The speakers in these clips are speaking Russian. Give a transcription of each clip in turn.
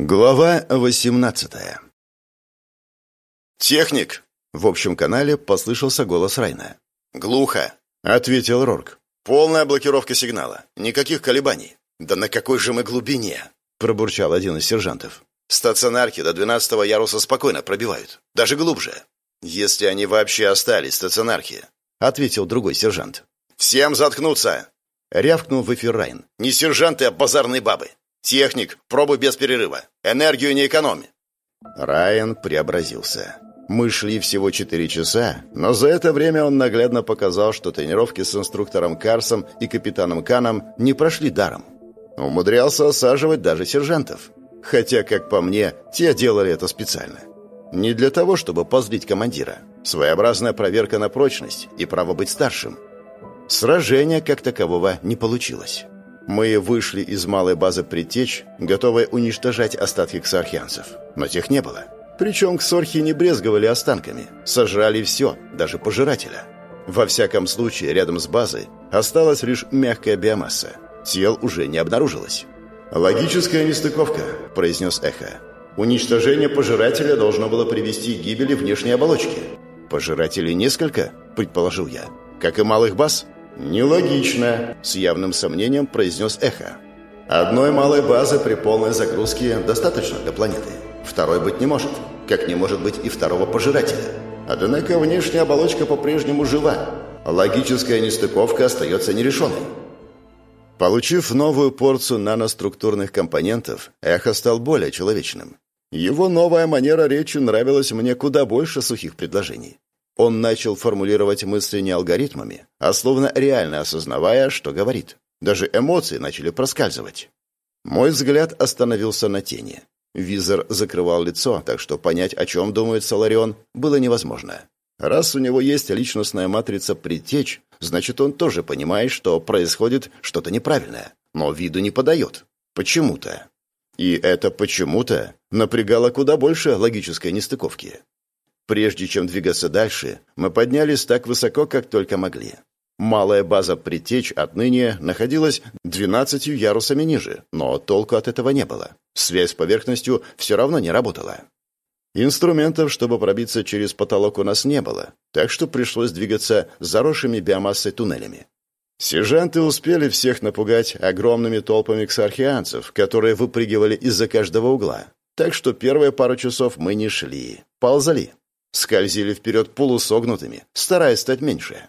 Глава 18 «Техник!» — в общем канале послышался голос Райна. «Глухо!» — ответил Рорк. «Полная блокировка сигнала. Никаких колебаний». «Да на какой же мы глубине?» — пробурчал один из сержантов. «Стационарки до двенадцатого яруса спокойно пробивают. Даже глубже. Если они вообще остались, стационарки», — ответил другой сержант. «Всем заткнуться!» — рявкнул в эфир Райн. «Не сержанты, а базарные бабы. Техник, пробуй без перерыва. Энергию не экономи». Райан преобразился. Мы шли всего четыре часа, но за это время он наглядно показал, что тренировки с инструктором Карсом и капитаном Каном не прошли даром. Умудрялся осаживать даже сержантов. Хотя, как по мне, те делали это специально. Не для того, чтобы позлить командира. Своеобразная проверка на прочность и право быть старшим. Сражения как такового не получилось. Мы вышли из малой базы «Предтечь», готовые уничтожать остатки ксархианцев. Но тех не было. Причем ксорхи не брезговали останками. Сожрали все, даже пожирателя. Во всяком случае, рядом с базой осталась лишь мягкая биомасса. Тел уже не обнаружилось. «Логическая нестыковка», – произнес Эхо. «Уничтожение пожирателя должно было привести к гибели внешней оболочки». «Пожирателей несколько?» – предположил я. «Как и малых баз?» «Нелогично», — с явным сомнением произнес Эхо. «Одной малой базы при полной загрузке достаточно для планеты. Второй быть не может, как не может быть и второго пожирателя. Однако внешняя оболочка по-прежнему жива. Логическая нестыковка остается нерешенной». Получив новую порцию наноструктурных компонентов, Эхо стал более человечным. Его новая манера речи нравилась мне куда больше сухих предложений. Он начал формулировать мысли не алгоритмами, а словно реально осознавая, что говорит. Даже эмоции начали проскальзывать. Мой взгляд остановился на тени. Визор закрывал лицо, так что понять, о чем думает Соларион, было невозможно. Раз у него есть личностная матрица предтеч, значит, он тоже понимает, что происходит что-то неправильное, но виду не подает. Почему-то. И это почему-то напрягало куда больше логической нестыковки. Прежде чем двигаться дальше, мы поднялись так высоко, как только могли. Малая база «Предтечь» отныне находилась двенадцатью ярусами ниже, но толку от этого не было. Связь с поверхностью все равно не работала. Инструментов, чтобы пробиться через потолок, у нас не было, так что пришлось двигаться заросшими биомассой туннелями. Сержанты успели всех напугать огромными толпами ксархианцев, которые выпрыгивали из-за каждого угла. Так что первые пару часов мы не шли, ползали скользили вперед полусогнутыми, стараясь стать меньше.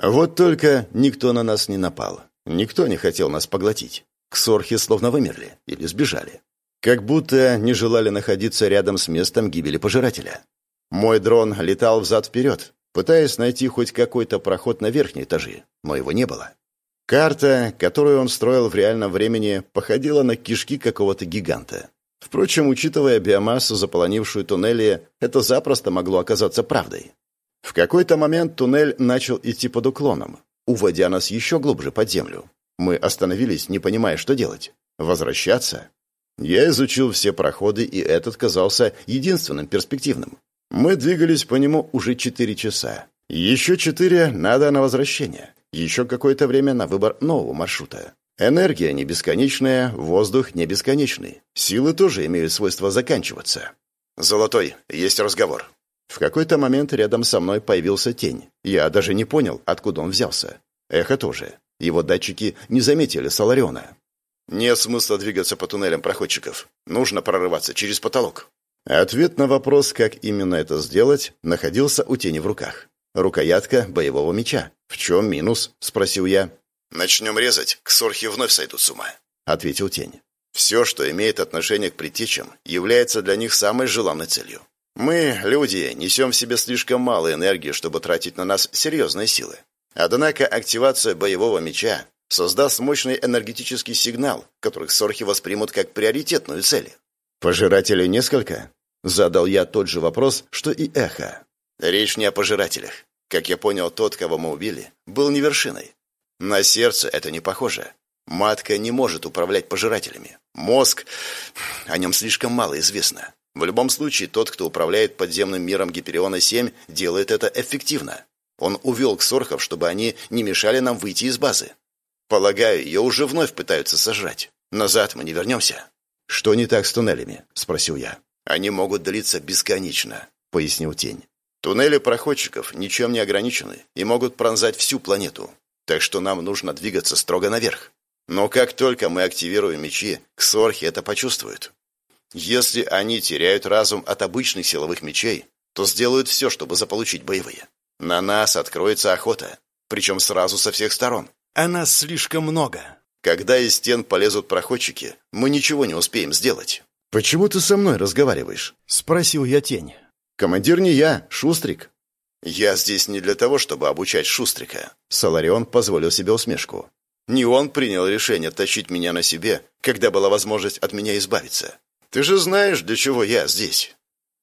Вот только никто на нас не напал. Никто не хотел нас поглотить. Ксорхи словно вымерли или сбежали. Как будто не желали находиться рядом с местом гибели пожирателя. Мой дрон летал взад-вперед, пытаясь найти хоть какой-то проход на верхние этажи, но его не было. Карта, которую он строил в реальном времени, походила на кишки какого-то гиганта. Впрочем, учитывая биомассу, заполонившую туннели, это запросто могло оказаться правдой. В какой-то момент туннель начал идти под уклоном, уводя нас еще глубже под землю. Мы остановились, не понимая, что делать. Возвращаться? Я изучил все проходы, и этот казался единственным перспективным. Мы двигались по нему уже четыре часа. Еще четыре надо на возвращение. Еще какое-то время на выбор нового маршрута. Энергия не бесконечная, воздух не бесконечный. Силы тоже имеют свойство заканчиваться. «Золотой, есть разговор». В какой-то момент рядом со мной появился тень. Я даже не понял, откуда он взялся. Эхо тоже. Его датчики не заметили Солариона. «Нет смысла двигаться по туннелям проходчиков. Нужно прорываться через потолок». Ответ на вопрос, как именно это сделать, находился у тени в руках. Рукоятка боевого меча. «В чем минус?» – спросил я. «Начнем резать, ксорхи вновь сойдут с ума», — ответил тень. «Все, что имеет отношение к предтечам, является для них самой желанной целью. Мы, люди, несем в себе слишком мало энергии, чтобы тратить на нас серьезные силы. Однако активация боевого меча создаст мощный энергетический сигнал, который сорхи воспримут как приоритетную цель. «Пожирателей несколько?» Задал я тот же вопрос, что и эхо. Речь не о пожирателях. Как я понял, тот, кого мы убили, был не вершиной. На сердце это не похоже. Матка не может управлять пожирателями. Мозг... О нем слишком мало известно. В любом случае, тот, кто управляет подземным миром Гипериона-7, делает это эффективно. Он увел ксорхов, чтобы они не мешали нам выйти из базы. Полагаю, ее уже вновь пытаются сожрать. Назад мы не вернемся. «Что не так с туннелями?» — спросил я. «Они могут длиться бесконечно», — пояснил Тень. «Туннели проходчиков ничем не ограничены и могут пронзать всю планету. Так что нам нужно двигаться строго наверх. Но как только мы активируем мечи, ксорхи это почувствуют. Если они теряют разум от обычных силовых мечей, то сделают все, чтобы заполучить боевые. На нас откроется охота, причем сразу со всех сторон. А нас слишком много. Когда из стен полезут проходчики, мы ничего не успеем сделать. «Почему ты со мной разговариваешь?» — спросил я тень. «Командир не я, Шустрик». «Я здесь не для того, чтобы обучать Шустрика». Соларион позволил себе усмешку. Не он принял решение тащить меня на себе, когда была возможность от меня избавиться. Ты же знаешь, для чего я здесь.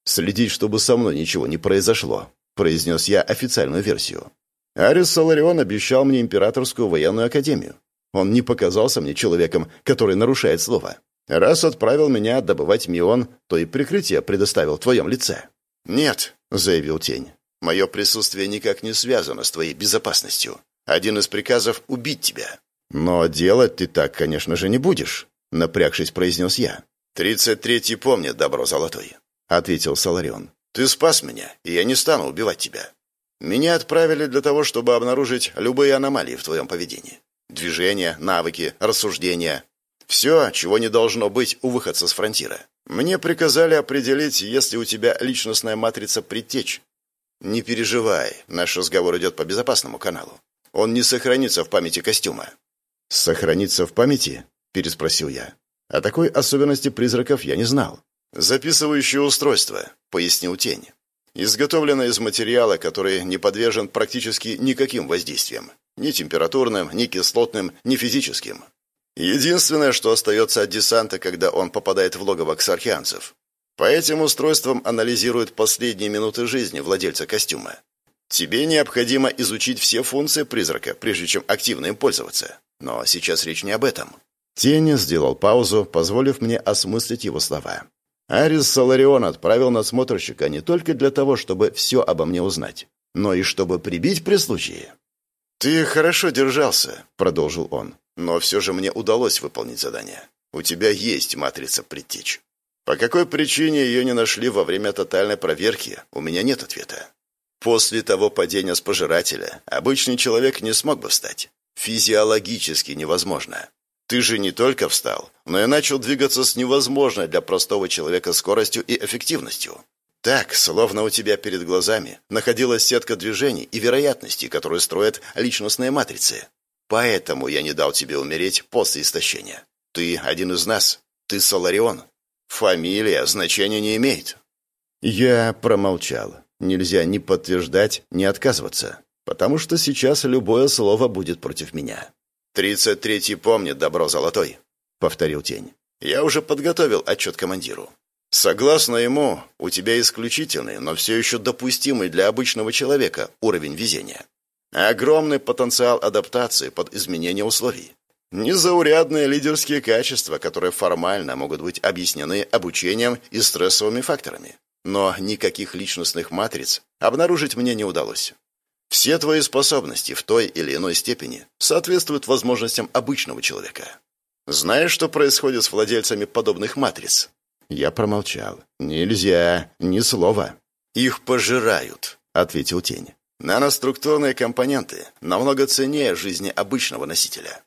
Следить, чтобы со мной ничего не произошло, произнес я официальную версию. Арис Соларион обещал мне императорскую военную академию. Он не показался мне человеком, который нарушает слово. Раз отправил меня добывать мион, то и прикрытие предоставил в твоем лице. «Нет», — заявил Тень, — «мое присутствие никак не связано с твоей безопасностью. Один из приказов — убить тебя. «Но делать ты так, конечно же, не будешь», — напрягшись, произнес я. «Тридцать третий помнит, добро золотой», — ответил Соларион. «Ты спас меня, и я не стану убивать тебя. Меня отправили для того, чтобы обнаружить любые аномалии в твоем поведении. Движения, навыки, рассуждения. Все, чего не должно быть у выходца с фронтира. Мне приказали определить, если у тебя личностная матрица предтеч. Не переживай, наш разговор идет по безопасному каналу. Он не сохранится в памяти костюма. «Сохраниться в памяти?» – переспросил я. О такой особенности призраков я не знал. «Записывающее устройство», – пояснил Тень. «Изготовлено из материала, который не подвержен практически никаким воздействиям. Ни температурным, ни кислотным, ни физическим. Единственное, что остается от десанта, когда он попадает в логово ксархианцев. По этим устройствам анализируют последние минуты жизни владельца костюма. Тебе необходимо изучить все функции призрака, прежде чем активно им пользоваться. Но сейчас речь не об этом. Тень сделал паузу, позволив мне осмыслить его слова. Арис Соларион отправил надсмотрщика не только для того, чтобы все обо мне узнать, но и чтобы прибить при случае. «Ты хорошо держался», — продолжил он, — «но все же мне удалось выполнить задание. У тебя есть матрица предтеч. По какой причине ее не нашли во время тотальной проверки, у меня нет ответа. После того падения с пожирателя обычный человек не смог бы встать. Физиологически невозможно. Ты же не только встал, но и начал двигаться с невозможной для простого человека скоростью и эффективностью. Так, словно у тебя перед глазами находилась сетка движений и вероятностей, которые строят личностные матрицы. Поэтому я не дал тебе умереть после истощения. Ты один из нас. Ты Соларион. Фамилия значения не имеет. Я промолчал. Нельзя ни подтверждать, ни отказываться потому что сейчас любое слово будет против меня. «Тридцать третий помнит, добро золотой», — повторил Тень. «Я уже подготовил отчет командиру. Согласно ему, у тебя исключительный, но все еще допустимый для обычного человека уровень везения. Огромный потенциал адаптации под изменение условий. Незаурядные лидерские качества, которые формально могут быть объяснены обучением и стрессовыми факторами. Но никаких личностных матриц обнаружить мне не удалось. Все твои способности в той или иной степени соответствуют возможностям обычного человека. Знаешь, что происходит с владельцами подобных матриц? Я промолчал. Нельзя, ни слова. Их пожирают, ответил тень. Наноструктурные компоненты намного ценнее жизни обычного носителя.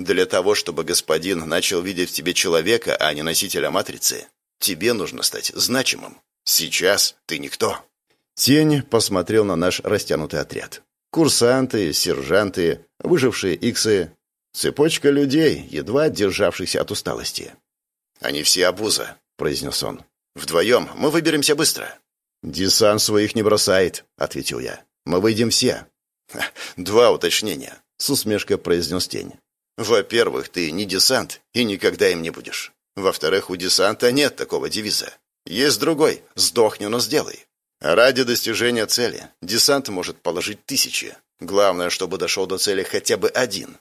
Для того, чтобы господин начал видеть в тебе человека, а не носителя матрицы, тебе нужно стать значимым. Сейчас ты никто. Тень посмотрел на наш растянутый отряд. Курсанты, сержанты, выжившие иксы. Цепочка людей, едва державшихся от усталости. «Они все обуза», — произнес он. «Вдвоем мы выберемся быстро». «Десант своих не бросает», — ответил я. «Мы выйдем все». «Два уточнения», — с усмешкой произнес Тень. «Во-первых, ты не десант и никогда им не будешь. Во-вторых, у десанта нет такого девиза. Есть другой «Сдохни, но сделай». Ради достижения цели десант может положить тысячи. Главное, чтобы дошел до цели хотя бы один.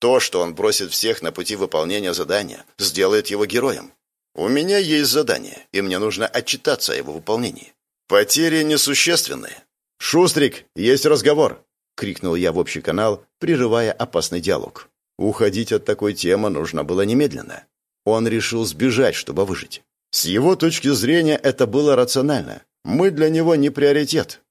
То, что он бросит всех на пути выполнения задания, сделает его героем. У меня есть задание, и мне нужно отчитаться о его выполнении. Потери несущественные. «Шустрик, есть разговор!» — крикнул я в общий канал, прерывая опасный диалог. Уходить от такой темы нужно было немедленно. Он решил сбежать, чтобы выжить. С его точки зрения это было рационально. Мы для него не приоритет.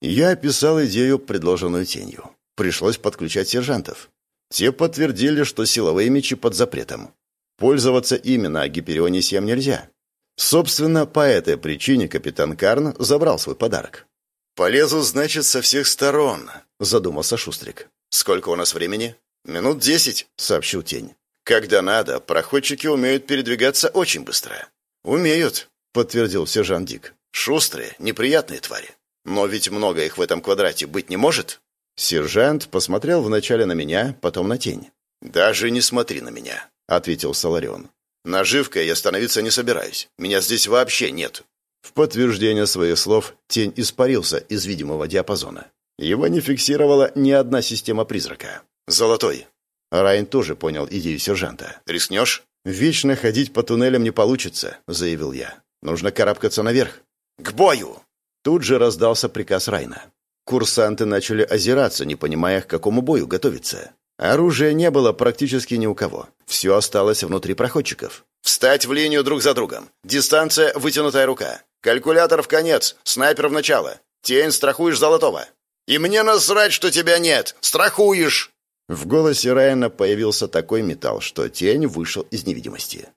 Я описал идею, предложенную тенью. Пришлось подключать сержантов. Те подтвердили, что силовые мечи под запретом. Пользоваться именно на Гиперионе 7 нельзя. Собственно, по этой причине капитан Карн забрал свой подарок. «Полезу, значит, со всех сторон», — задумался Шустрик. «Сколько у нас времени?» «Минут десять», — сообщил Тень. «Когда надо, проходчики умеют передвигаться очень быстро». «Умеют», — подтвердил сержант Дик. «Шустрые, неприятные твари. Но ведь много их в этом квадрате быть не может». Сержант посмотрел вначале на меня, потом на Тень. «Даже не смотри на меня», — ответил Соларион. «Наживкой я становиться не собираюсь. Меня здесь вообще нет». В подтверждение своих слов тень испарился из видимого диапазона. Его не фиксировала ни одна система призрака. «Золотой». Райн тоже понял идею сержанта. «Рискнешь?» «Вечно ходить по туннелям не получится», — заявил я. «Нужно карабкаться наверх». «К бою!» Тут же раздался приказ Райна. Курсанты начали озираться, не понимая, к какому бою готовиться. Оружия не было практически ни у кого. Все осталось внутри проходчиков. «Встать в линию друг за другом. Дистанция — вытянутая рука. Калькулятор в конец. Снайпер в начало. Тень страхуешь золотого. И мне насрать, что тебя нет. Страхуешь!» В голосе Райана появился такой металл, что тень вышел из невидимости.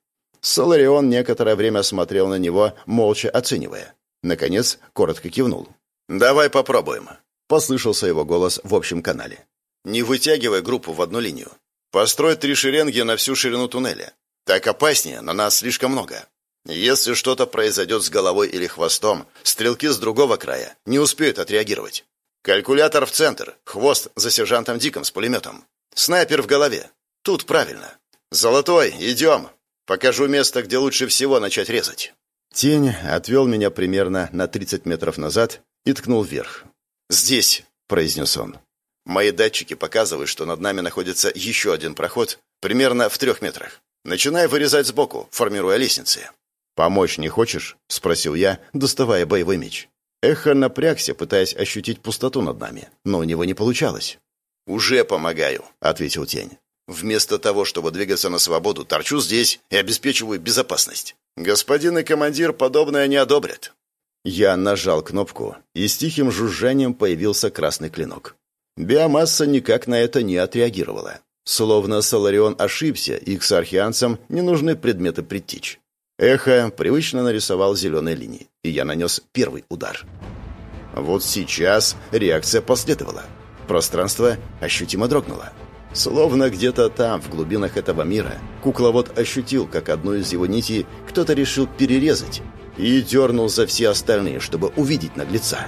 Соларион некоторое время смотрел на него, молча оценивая. Наконец, коротко кивнул. «Давай попробуем», — послышался его голос в общем канале. «Не вытягивай группу в одну линию. Построй три шеренги на всю ширину туннеля. Так опаснее, на нас слишком много. Если что-то произойдет с головой или хвостом, стрелки с другого края не успеют отреагировать. Калькулятор в центр, хвост за сержантом Диком с пулеметом. Снайпер в голове. Тут правильно. Золотой, идем. Покажу место, где лучше всего начать резать. Тень отвел меня примерно на 30 метров назад и ткнул вверх. «Здесь», — произнес он. «Мои датчики показывают, что над нами находится еще один проход, примерно в трех метрах. Начинай вырезать сбоку, формируя лестницы». «Помочь не хочешь?» — спросил я, доставая боевой меч. Эхо напрягся, пытаясь ощутить пустоту над нами, но у него не получалось. «Уже помогаю», — ответил тень. «Вместо того, чтобы двигаться на свободу, торчу здесь и обеспечиваю безопасность. Господин и командир подобное не одобрят». Я нажал кнопку, и с тихим жужжанием появился красный клинок. Биомасса никак на это не отреагировала. Словно Соларион ошибся, и к сархианцам не нужны предметы предтеч. Эхо привычно нарисовал зеленые линии, и я нанес первый удар. Вот сейчас реакция последовала. Пространство ощутимо дрогнуло. Словно где-то там, в глубинах этого мира, кукловод ощутил, как одну из его нитей кто-то решил перерезать и дернул за все остальные, чтобы увидеть наглеца.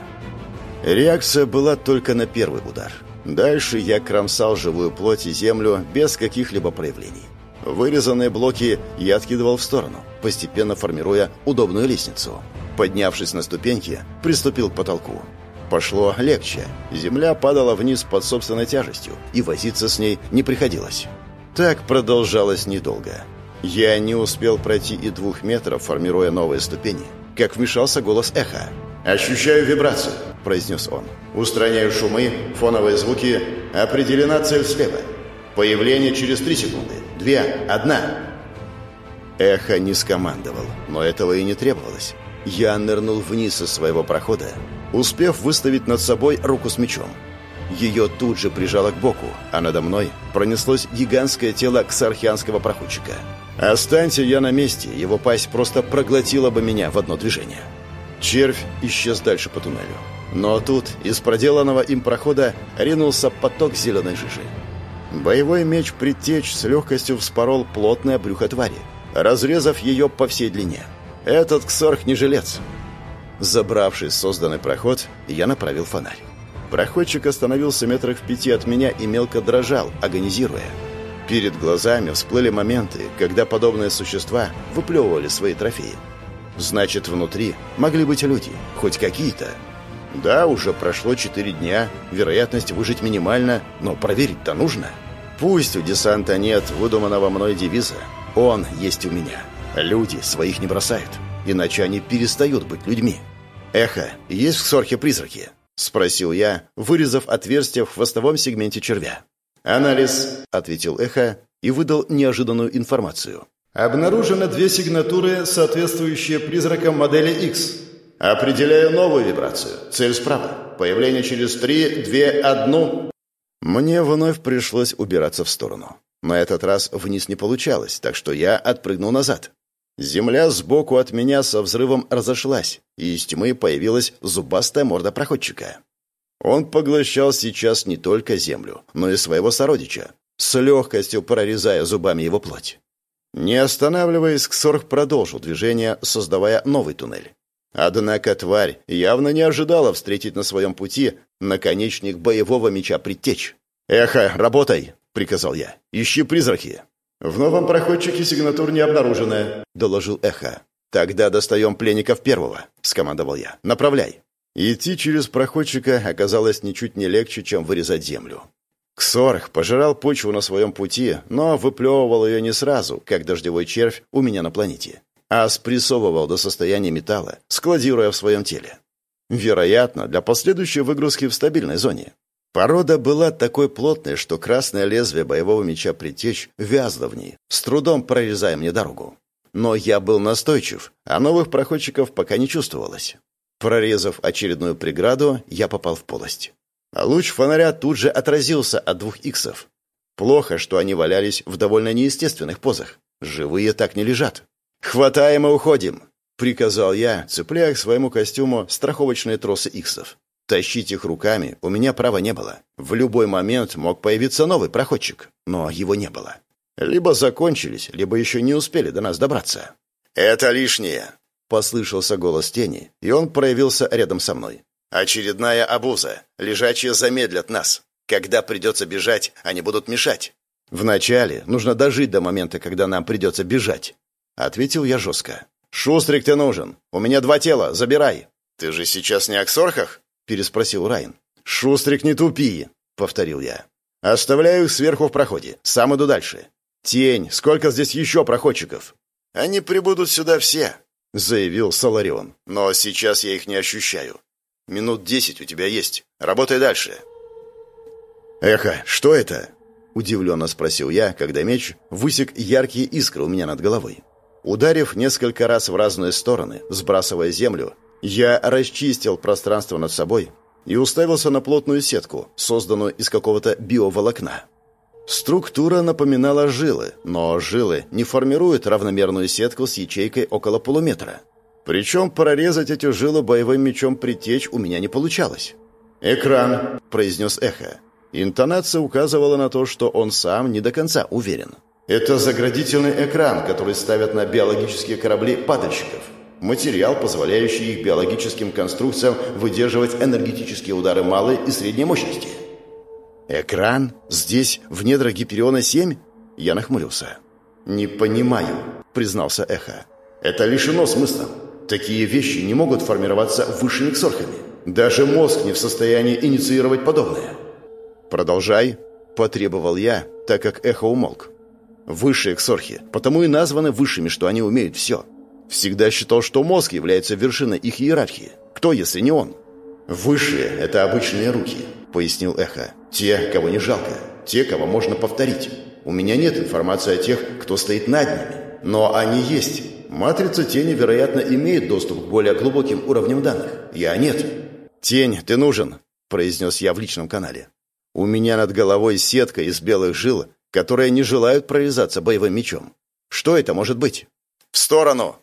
Реакция была только на первый удар. Дальше я кромсал живую плоть и землю без каких-либо проявлений. Вырезанные блоки я откидывал в сторону, постепенно формируя удобную лестницу. Поднявшись на ступеньки, приступил к потолку. Пошло легче. Земля падала вниз под собственной тяжестью, и возиться с ней не приходилось. Так продолжалось недолго. Я не успел пройти и двух метров, формируя новые ступени, как вмешался голос эха. «Ощущаю вибрацию», — произнес он. «Устраняю шумы, фоновые звуки. Определена цель слева. Появление через три секунды. Две. Одна. Эхо не скомандовал, но этого и не требовалось. Я нырнул вниз из своего прохода, успев выставить над собой руку с мечом. Ее тут же прижало к боку, а надо мной пронеслось гигантское тело ксархианского проходчика. Останься я на месте, его пасть просто проглотила бы меня в одно движение. Червь исчез дальше по туннелю. Но тут из проделанного им прохода ринулся поток зеленой жижи. Боевой меч предтеч с легкостью вспорол плотное брюхо твари, разрезав ее по всей длине. Этот ксорх не жилец. Забравшись в созданный проход, я направил фонарь. Проходчик остановился метрах в пяти от меня и мелко дрожал, агонизируя. Перед глазами всплыли моменты, когда подобные существа выплевывали свои трофеи. Значит, внутри могли быть люди, хоть какие-то. Да, уже прошло четыре дня, вероятность выжить минимальна, но проверить-то нужно. Пусть у десанта нет выдуманного мной девиза, он есть у меня. Люди своих не бросают, иначе они перестают быть людьми. «Эхо, есть в Ксорхе призраки?» — спросил я, вырезав отверстие в хвостовом сегменте червя. «Анализ», — ответил Эхо и выдал неожиданную информацию. Обнаружено две сигнатуры, соответствующие призракам модели X. Определяю новую вибрацию. Цель справа. Появление через три, две, одну. Мне вновь пришлось убираться в сторону. На этот раз вниз не получалось, так что я отпрыгнул назад. Земля сбоку от меня со взрывом разошлась, и из тьмы появилась зубастая морда проходчика. Он поглощал сейчас не только землю, но и своего сородича, с легкостью прорезая зубами его плоть. Не останавливаясь, Ксорг продолжил движение, создавая новый туннель. Однако тварь явно не ожидала встретить на своем пути наконечник боевого меча предтеч. «Эхо, работай!» — приказал я. «Ищи призраки!» «В новом проходчике сигнатур не обнаружено», — доложил Эхо. «Тогда достаем пленников первого», — скомандовал я. «Направляй». Идти через проходчика оказалось ничуть не легче, чем вырезать землю. Ксорх пожирал почву на своем пути, но выплевывал ее не сразу, как дождевой червь у меня на планете, а спрессовывал до состояния металла, складируя в своем теле. Вероятно, для последующей выгрузки в стабильной зоне. Порода была такой плотной, что красное лезвие боевого меча притечь вязло в ней, с трудом прорезая мне дорогу. Но я был настойчив, а новых проходчиков пока не чувствовалось. Прорезав очередную преграду, я попал в полость. А луч фонаря тут же отразился от двух иксов. Плохо, что они валялись в довольно неестественных позах. Живые так не лежат. «Хватаем и уходим!» — приказал я, цепляя к своему костюму страховочные тросы иксов. Тащить их руками у меня права не было. В любой момент мог появиться новый проходчик, но его не было. Либо закончились, либо еще не успели до нас добраться. «Это лишнее!» — послышался голос тени, и он проявился рядом со мной. Очередная обуза. Лежачие замедлят нас. Когда придется бежать, они будут мешать. Вначале нужно дожить до момента, когда нам придется бежать. Ответил я жестко. Шустрик ты нужен. У меня два тела. Забирай. Ты же сейчас не о ксорхах? Переспросил Райн. Шустрик, не тупи, повторил я. Оставляю их сверху в проходе. Сам иду дальше. Тень, сколько здесь еще проходчиков? Они прибудут сюда все, заявил Соларион. Но сейчас я их не ощущаю. Минут десять у тебя есть. Работай дальше». «Эхо, что это?» – удивленно спросил я, когда меч высек яркие искры у меня над головой. Ударив несколько раз в разные стороны, сбрасывая землю, я расчистил пространство над собой и уставился на плотную сетку, созданную из какого-то биоволокна. Структура напоминала жилы, но жилы не формируют равномерную сетку с ячейкой около полуметра – причем прорезать эти жилы боевым мечом притечь у меня не получалось. «Экран», — произнес эхо. Интонация указывала на то, что он сам не до конца уверен. «Это заградительный экран, который ставят на биологические корабли падальщиков. Материал, позволяющий их биологическим конструкциям выдерживать энергетические удары малой и средней мощности». «Экран? Здесь, в недрах Гипериона-7?» Я нахмурился. «Не понимаю», — признался Эхо. «Это лишено смысла. Такие вещи не могут формироваться высшими ксорхами. Даже мозг не в состоянии инициировать подобное. «Продолжай», — потребовал я, так как эхо умолк. «Высшие ксорхи, потому и названы высшими, что они умеют все. Всегда считал, что мозг является вершиной их иерархии. Кто, если не он?» «Высшие — это обычные руки», — пояснил эхо. «Те, кого не жалко, те, кого можно повторить. У меня нет информации о тех, кто стоит над ними, но они есть, Матрица тени, вероятно, имеет доступ к более глубоким уровням данных. Я нет. «Тень, ты нужен», — произнес я в личном канале. «У меня над головой сетка из белых жил, которые не желают прорезаться боевым мечом. Что это может быть?» «В сторону!»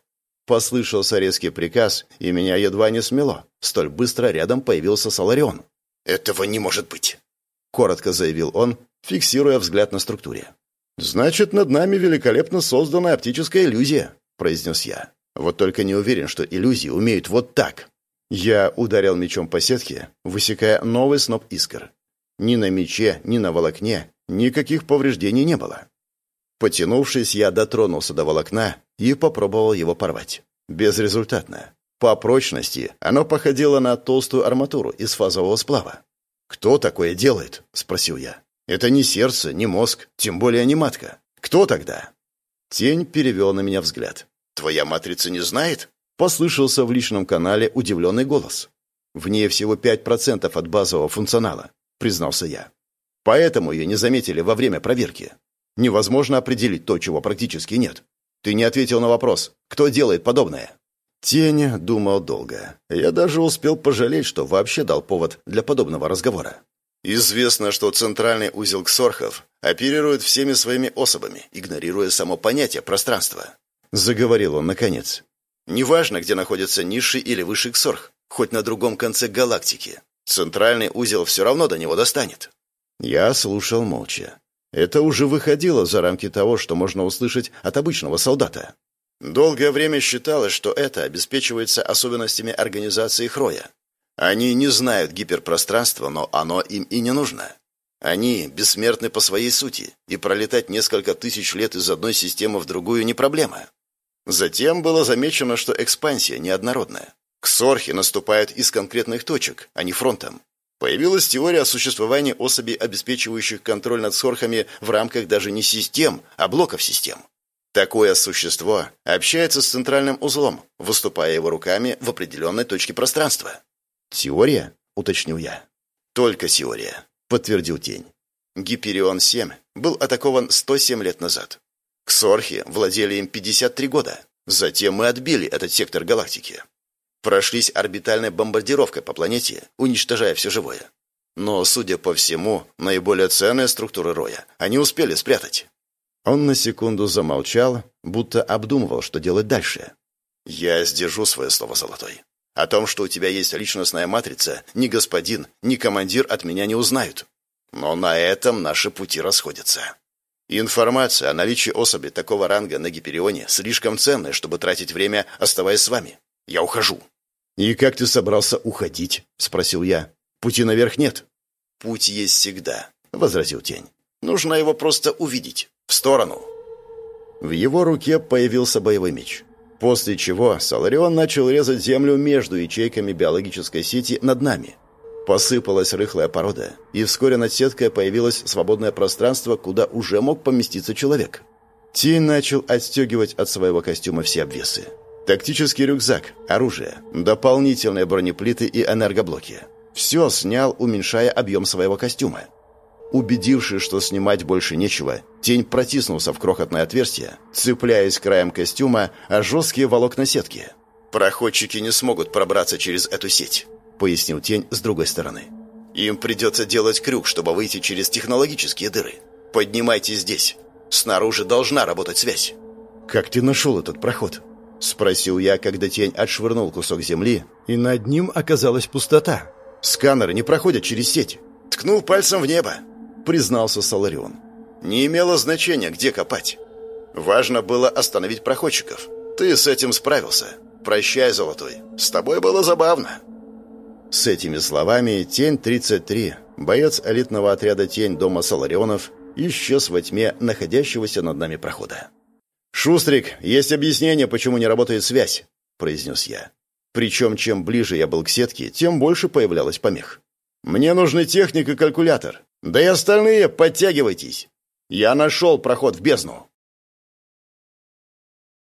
Послышался резкий приказ, и меня едва не смело. Столь быстро рядом появился Соларион. «Этого не может быть!» Коротко заявил он, фиксируя взгляд на структуре. «Значит, над нами великолепно создана оптическая иллюзия произнес я. Вот только не уверен, что иллюзии умеют вот так. Я ударил мечом по сетке, высекая новый сноп искр. Ни на мече, ни на волокне никаких повреждений не было. Потянувшись, я дотронулся до волокна и попробовал его порвать. Безрезультатно. По прочности оно походило на толстую арматуру из фазового сплава. «Кто такое делает?» — спросил я. «Это не сердце, не мозг, тем более не матка. Кто тогда?» Тень перевел на меня взгляд. «Твоя матрица не знает?» Послышался в личном канале удивленный голос. «В ней всего 5% от базового функционала», — признался я. «Поэтому ее не заметили во время проверки. Невозможно определить то, чего практически нет. Ты не ответил на вопрос. Кто делает подобное?» Тень думал долго. Я даже успел пожалеть, что вообще дал повод для подобного разговора. Известно, что центральный узел ксорхов оперирует всеми своими особами, игнорируя само понятие пространства. Заговорил он наконец. Неважно, где находится низший или высший ксорх, хоть на другом конце галактики. Центральный узел все равно до него достанет. Я слушал молча. Это уже выходило за рамки того, что можно услышать от обычного солдата. Долгое время считалось, что это обеспечивается особенностями организации Хроя. Они не знают гиперпространства, но оно им и не нужно. Они бессмертны по своей сути, и пролетать несколько тысяч лет из одной системы в другую не проблема. Затем было замечено, что экспансия неоднородная. Ксорхи наступают из конкретных точек, а не фронтом. Появилась теория о существовании особей, обеспечивающих контроль над сорхами в рамках даже не систем, а блоков систем. Такое существо общается с центральным узлом, выступая его руками в определенной точке пространства. «Теория?» — уточнил я. «Только теория», — подтвердил Тень. Гиперион-7 был атакован 107 лет назад. Ксорхи владели им 53 года. Затем мы отбили этот сектор галактики. Прошлись орбитальной бомбардировкой по планете, уничтожая все живое. Но, судя по всему, наиболее ценные структуры Роя они успели спрятать. Он на секунду замолчал, будто обдумывал, что делать дальше. «Я сдержу свое слово, Золотой. О том, что у тебя есть личностная матрица, ни господин, ни командир от меня не узнают. Но на этом наши пути расходятся. Информация о наличии особи такого ранга на Гиперионе слишком ценная, чтобы тратить время, оставаясь с вами. Я ухожу». «И как ты собрался уходить?» — спросил я. «Пути наверх нет». «Путь есть всегда», — возразил Тень. «Нужно его просто увидеть. В сторону!» В его руке появился боевой меч. После чего Соларион начал резать землю между ячейками биологической сети над нами. Посыпалась рыхлая порода, и вскоре над сеткой появилось свободное пространство, куда уже мог поместиться человек. Тень начал отстегивать от своего костюма все обвесы. Тактический рюкзак, оружие, дополнительные бронеплиты и энергоблоки. Все снял, уменьшая объем своего костюма. Убедившись, что снимать больше нечего, тень протиснулся в крохотное отверстие, цепляясь краем костюма о жесткие волокна сетки. «Проходчики не смогут пробраться через эту сеть», — пояснил тень с другой стороны. «Им придется делать крюк, чтобы выйти через технологические дыры. Поднимайтесь здесь. Снаружи должна работать связь». «Как ты нашел этот проход?» — спросил я, когда тень отшвырнул кусок земли, и над ним оказалась пустота. «Сканеры не проходят через сеть». Ткнул пальцем в небо признался Соларион. «Не имело значения, где копать. Важно было остановить проходчиков. Ты с этим справился. Прощай, Золотой. С тобой было забавно». С этими словами Тень-33, боец элитного отряда Тень дома Соларионов, исчез во тьме находящегося над нами прохода. «Шустрик, есть объяснение, почему не работает связь», — произнес я. Причем, чем ближе я был к сетке, тем больше появлялось помех. «Мне нужны техник и калькулятор. Да и остальные подтягивайтесь. Я нашел проход в бездну.